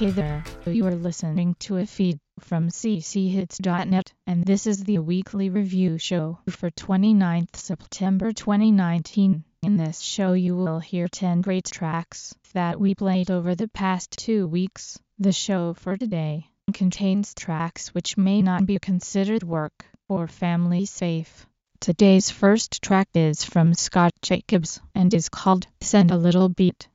Hey there, you are listening to a feed from cchits.net, and this is the weekly review show for 29th September 2019. In this show you will hear 10 great tracks that we played over the past two weeks. The show for today contains tracks which may not be considered work or family safe. Today's first track is from Scott Jacobs and is called Send a Little Beat.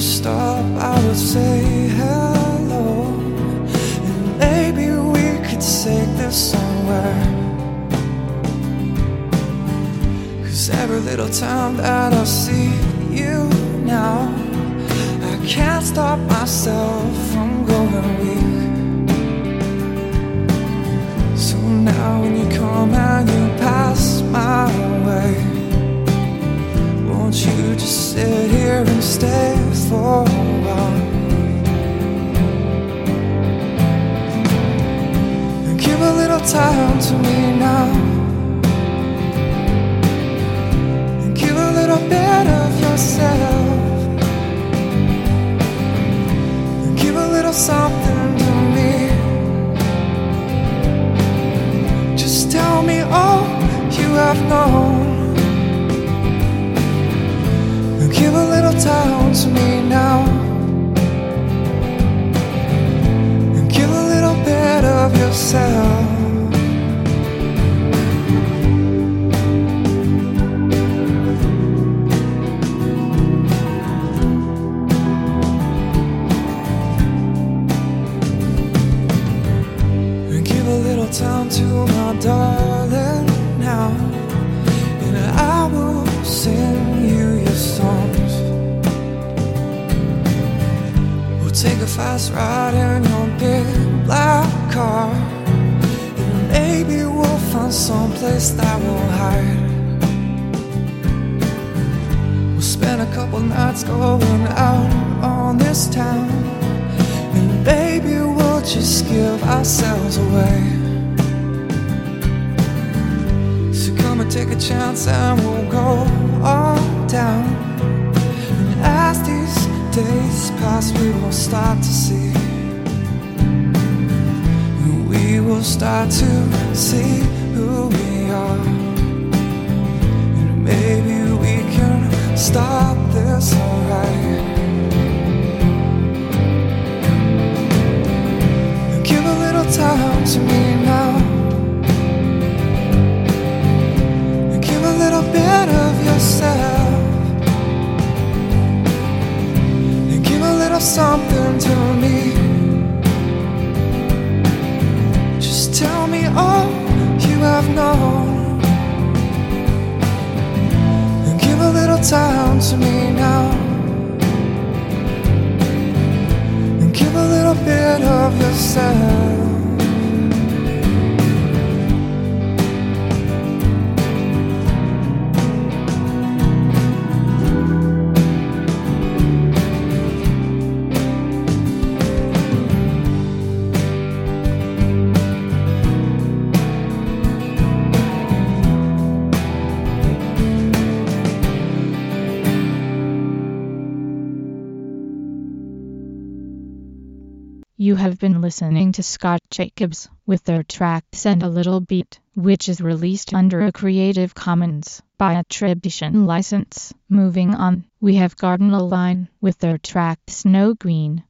Stop, I would say hello. And maybe we could take this somewhere. Cause every little time that I see you now, I can't stop myself from going weak. So now when you come and you pass my way, won't you just sit here and stay give a little time to me now. Give a little bit of yourself. Give a little something to me. Just tell me all you have known. A little time to me now. And give a little bit of yourself. Give a little time to my darling now. And I will sing you your songs. Take a fast ride in your big black car. And maybe we'll find someplace that we'll hide. We'll spend a couple nights going out on this town. And baby, we'll just give ourselves away. So come and take a chance and we'll go on down. And as these days pass, we will start to see. We will start to see who we are. And maybe we can stop this alright. Give a little time to me now. Give a little bit of yourself. Something to me. Just tell me all you have known. And give a little time to me now. And give a little bit of yourself. Have been listening to Scott Jacobs with their track Send a Little Beat, which is released under a Creative Commons by attribution license. Moving on, we have Garden Line with their track Snow Queen.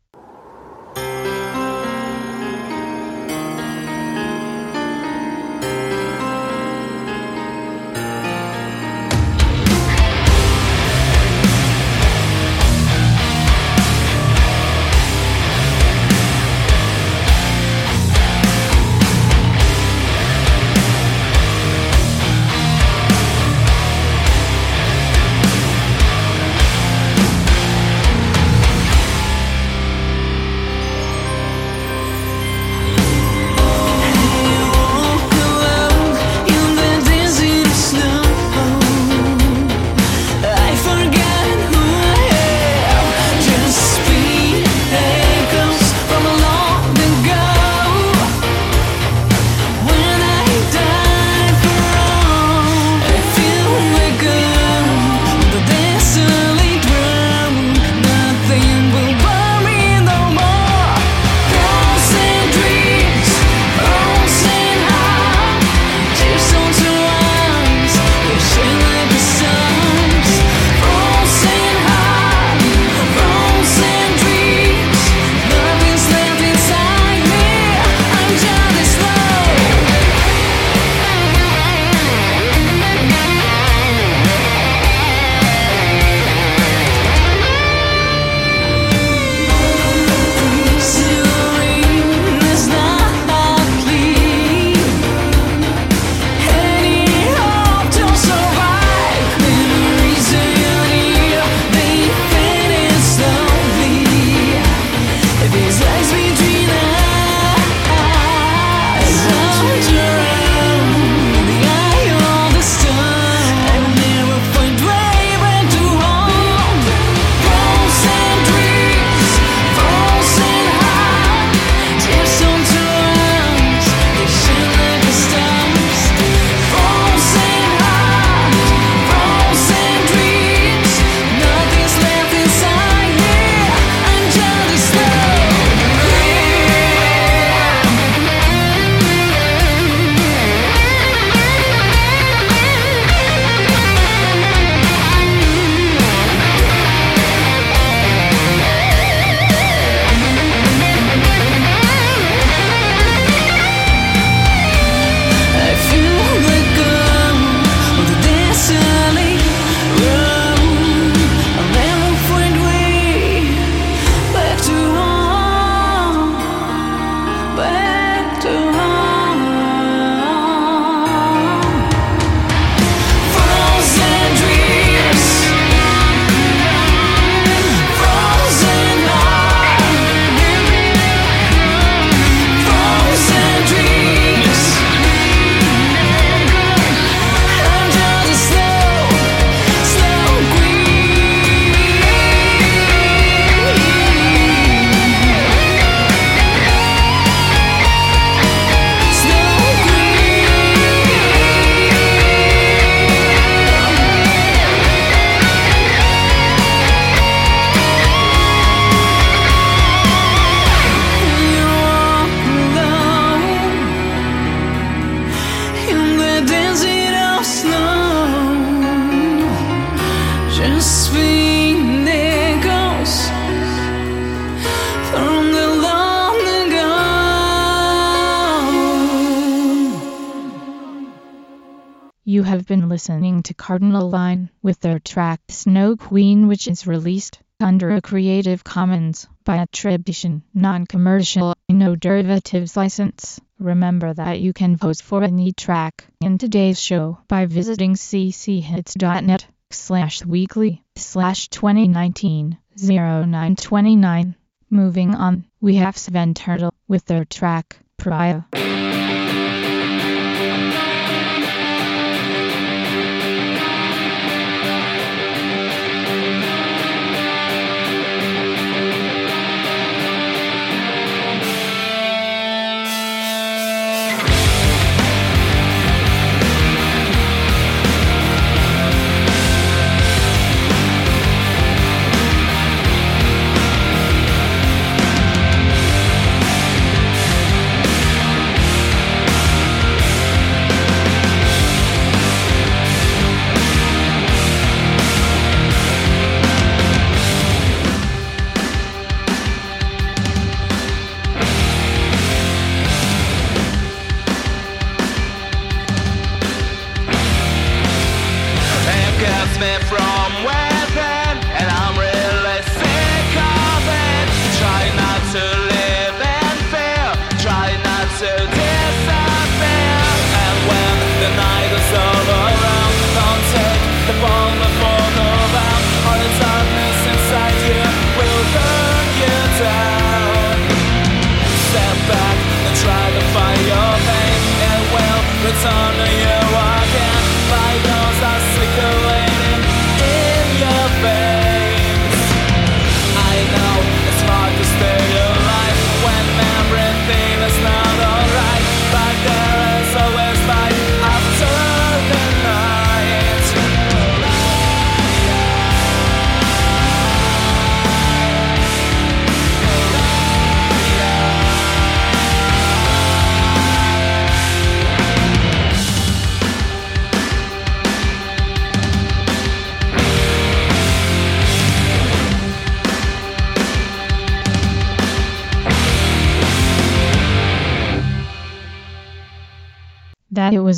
With their track Snow Queen which is released under a Creative Commons by attribution, non-commercial, no derivatives license. Remember that you can vote for any track in today's show by visiting cchits.net slash weekly slash 2019 0929. Moving on, we have Sven Turtle with their track Pariah.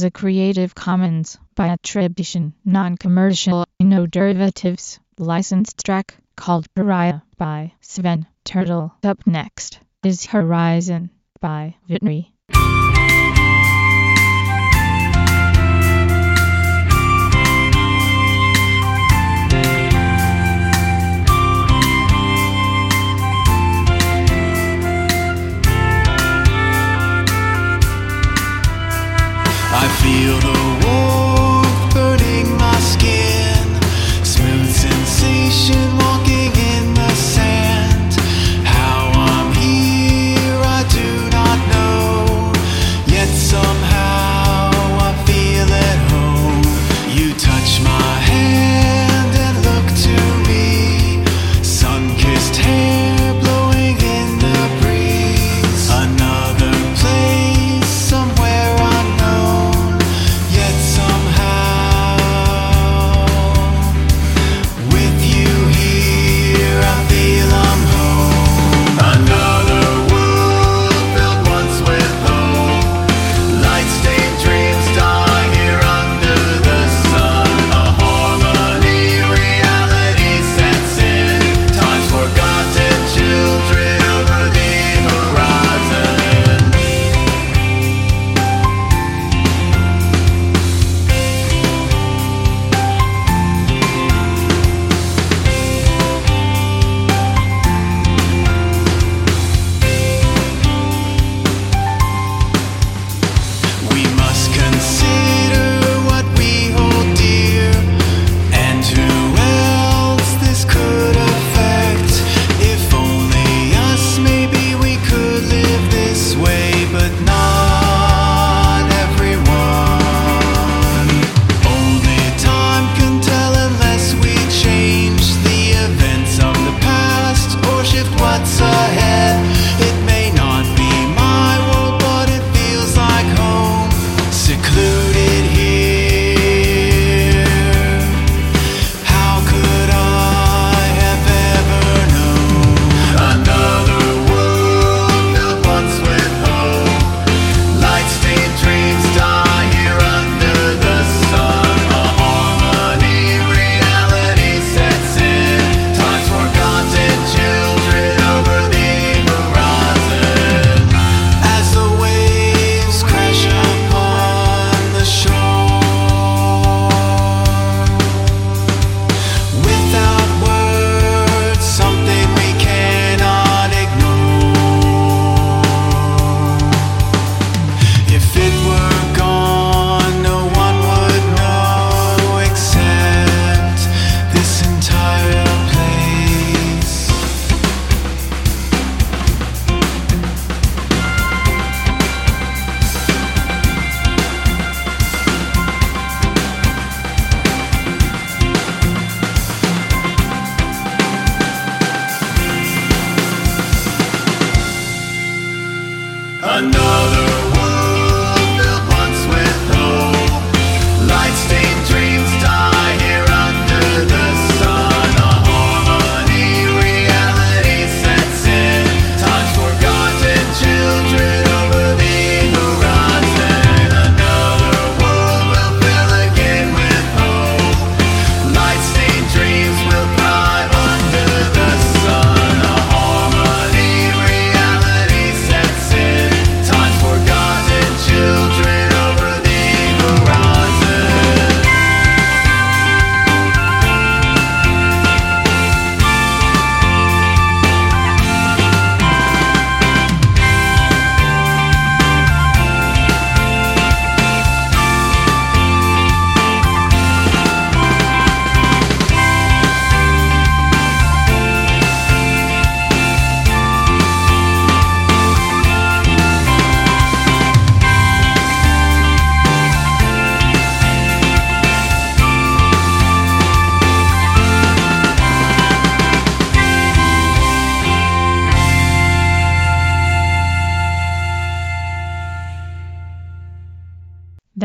Was a Creative Commons by attribution, non-commercial, no derivatives, licensed track called Pariah by Sven Turtle. Up next is Horizon by Vitry. Feel the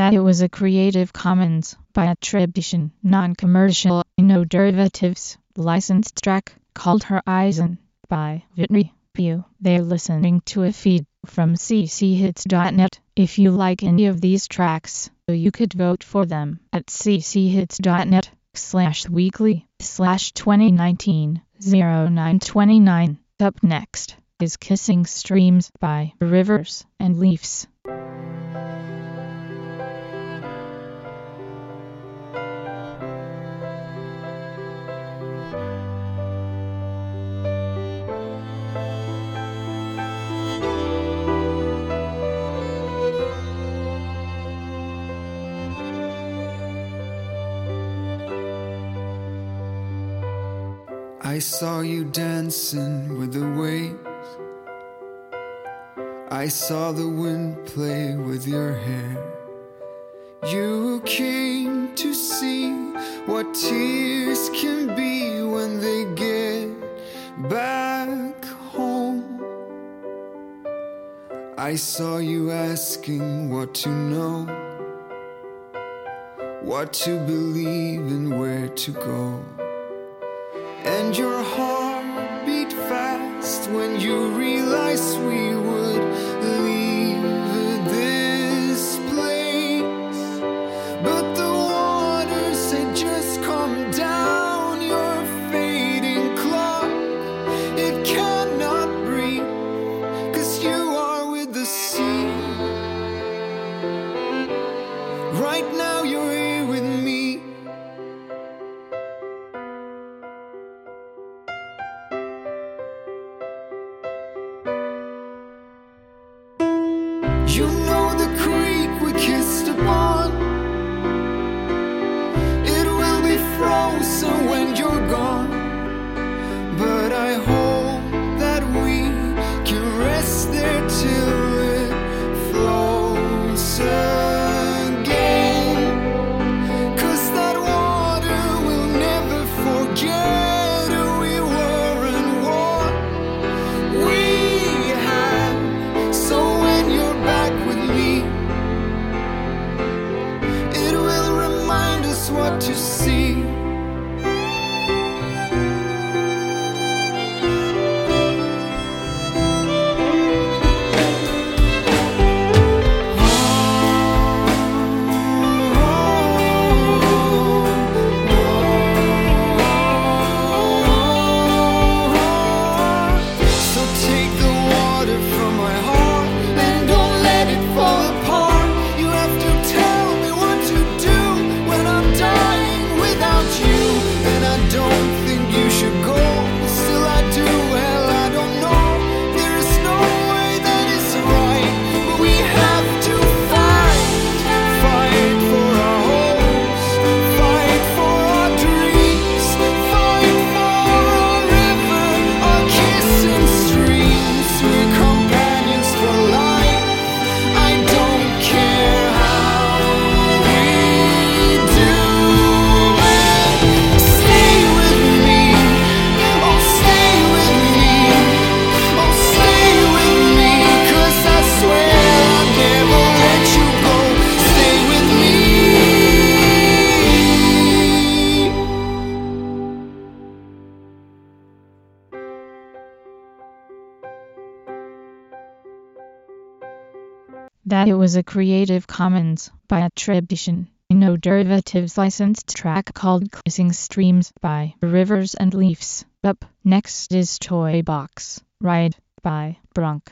that it was a Creative Commons by attribution, non-commercial, no derivatives, licensed track called Horizon by Vitry View. They're listening to a feed from cchits.net. If you like any of these tracks, you could vote for them at cchits.net slash weekly slash 2019 0929. Up next is Kissing Streams by Rivers and Leafs. I saw you dancing with the waves. I saw the wind play with your hair. You came to see what tears can be when they get back home. I saw you asking what to know, what to believe, and where to go. And your heart beat fast when you realized we would to see. That it was a Creative Commons by attribution, no derivatives licensed track called Kissing Streams by Rivers and Leafs. Up next is Toy Box Riot by Brunk.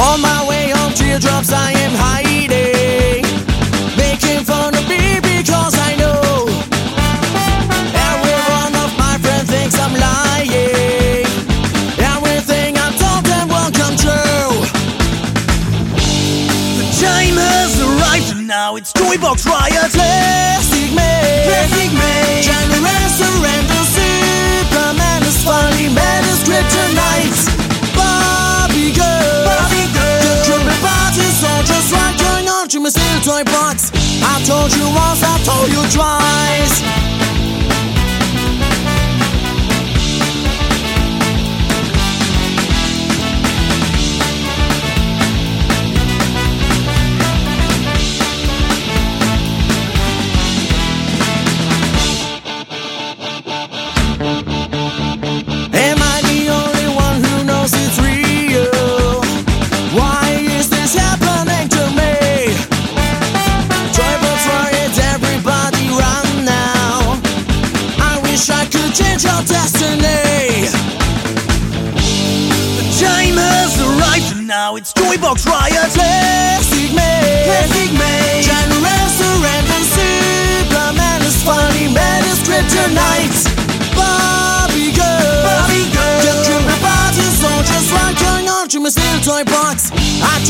On my way home, teardrops I am hiding. Making fun of me because I know every one of my friends thinks I'm lying. Everything I told them won't come true. The time has arrived and now it's toy box riot. Plastic man, plastic man. Generous surrender, Superman is funny, man is kryptonite. joy box. I told you once, I told you twice.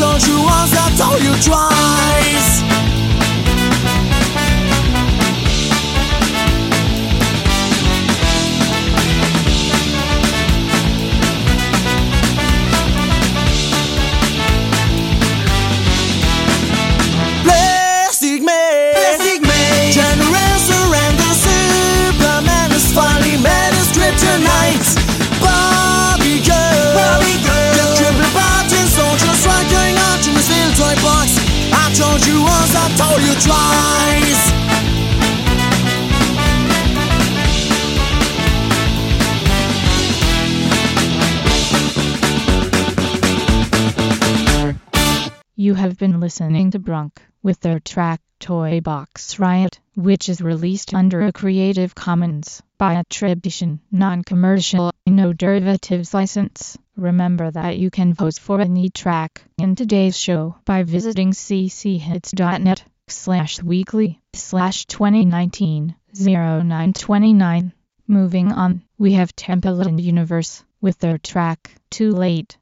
told you once, I told you twice. You have been listening to Brunk with their track Toy Box Riot, which is released under a Creative Commons by attribution, non-commercial, no derivatives license. Remember that you can vote for any track in today's show by visiting cchits.net slash weekly slash 2019 0929. Moving on, we have Temple and Universe with their track Too Late.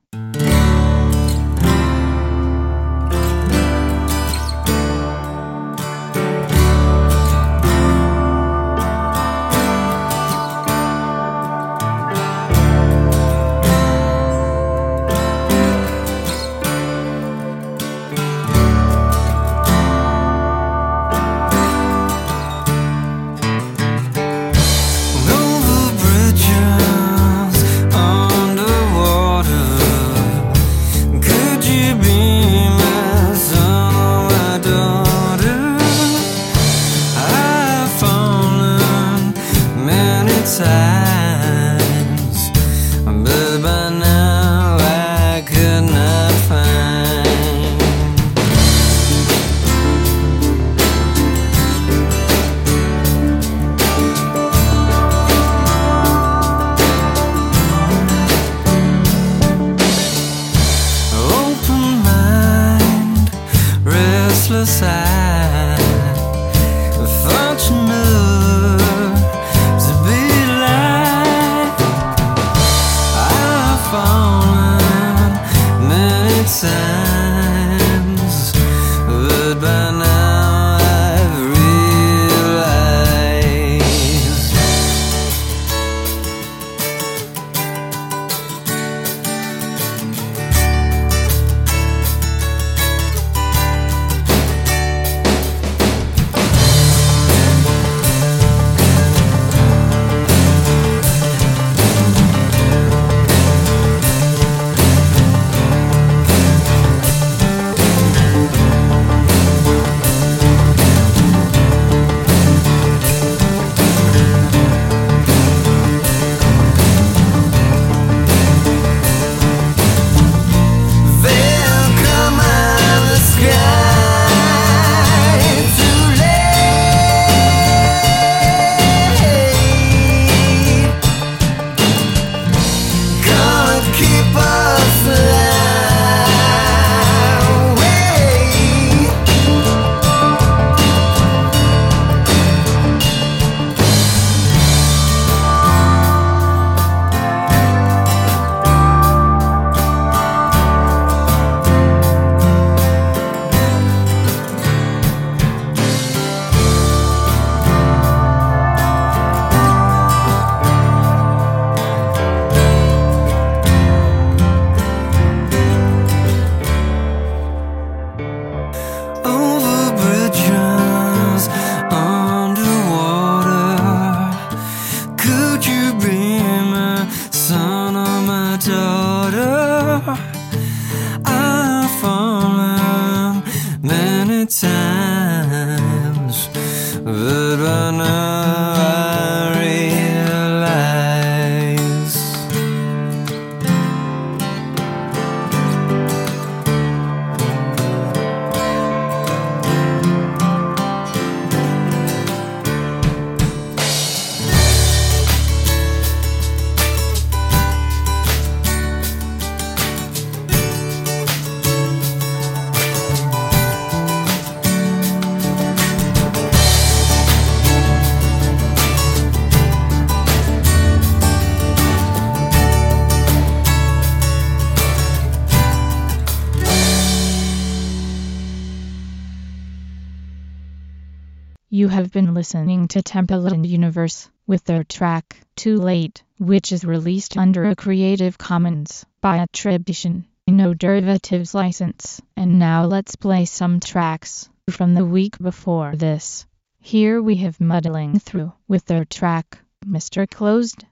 listening to Temple and Universe with their track Too Late, which is released under a Creative Commons by attribution, no derivatives license. And now let's play some tracks from the week before this. Here we have Muddling Through with their track Mr. Closed.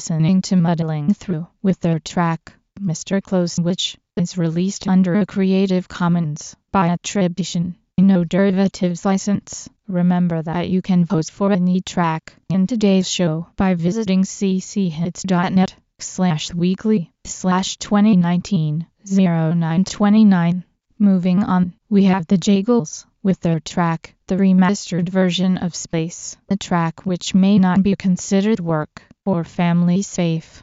listening to Muddling Through with their track, Mr. Close, which is released under a Creative Commons by attribution, no derivatives license. Remember that you can vote for any track in today's show by visiting cchits.net slash weekly slash 2019 0929. Moving on, we have the Jagles with their track, the remastered version of Space, a track which may not be considered work or family safe.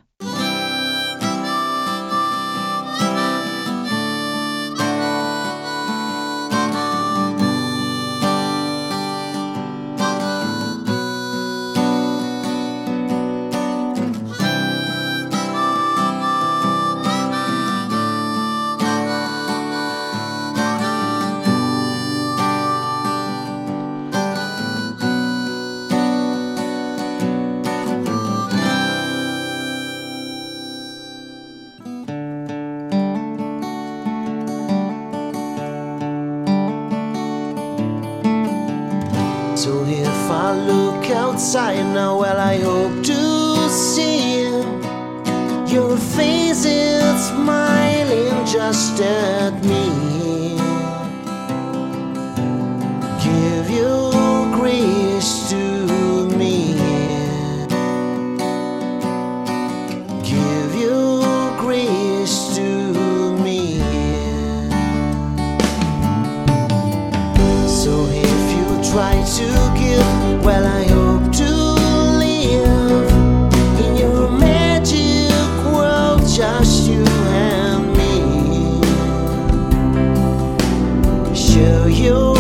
Share your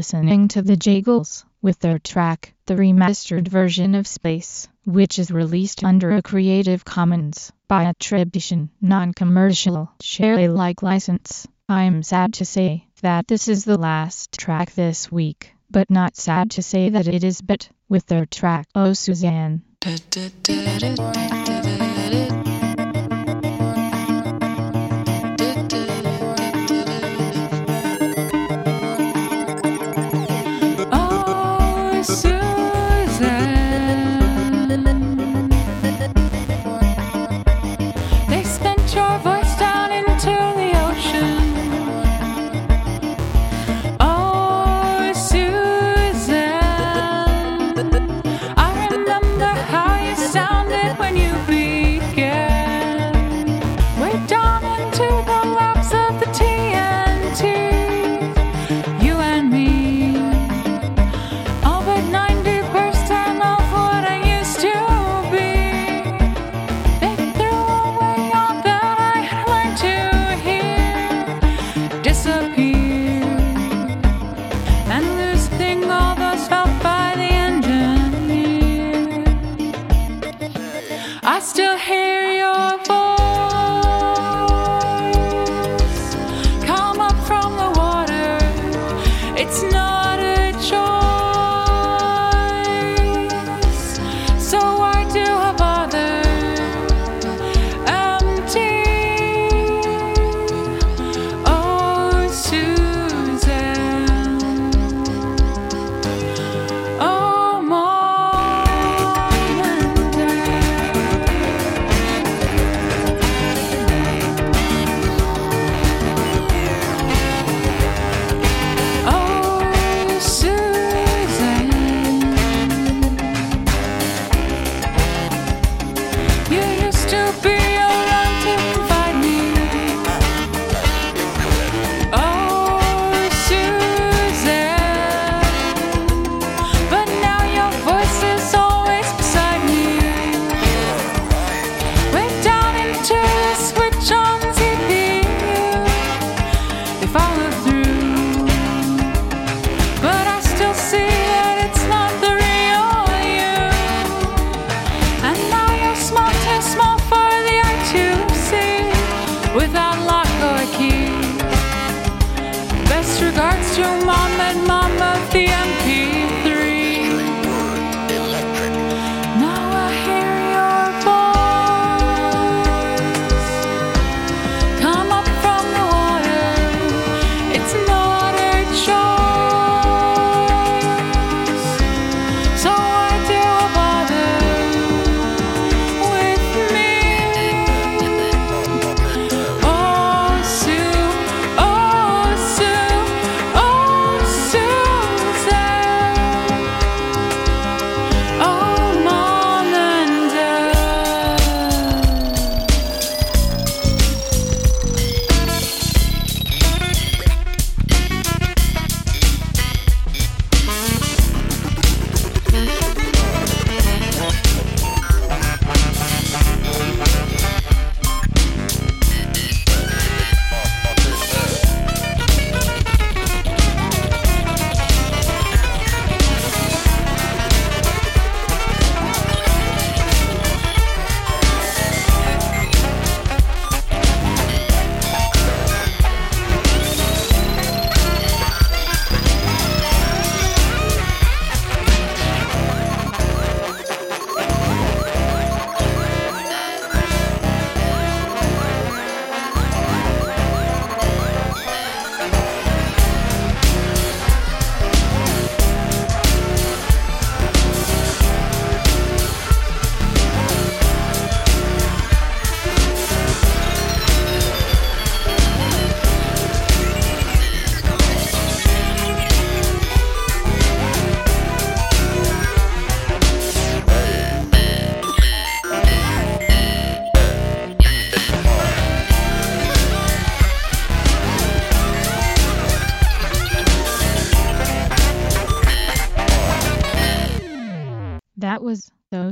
listening to the Jagles with their track, the remastered version of Space, which is released under a Creative Commons by attribution, non-commercial, share Alike license. I'm sad to say that this is the last track this week, but not sad to say that it is But with their track Oh Suzanne.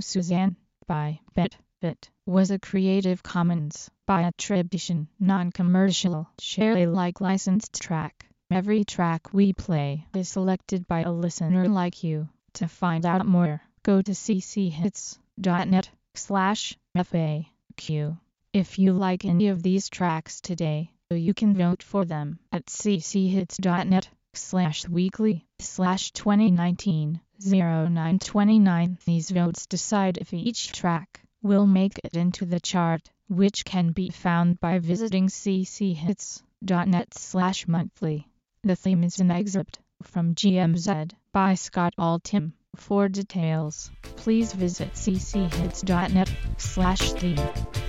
Suzanne by BetFit was a Creative Commons by attribution, non-commercial, share Alike licensed track. Every track we play is selected by a listener like you. To find out more, go to cchits.net slash FAQ. If you like any of these tracks today, you can vote for them at cchits.net slash weekly slash 2019 0929. These votes decide if each track will make it into the chart, which can be found by visiting cchits.net slash monthly. The theme is an excerpt from GMZ by Scott Altham. For details, please visit cchits.net slash theme.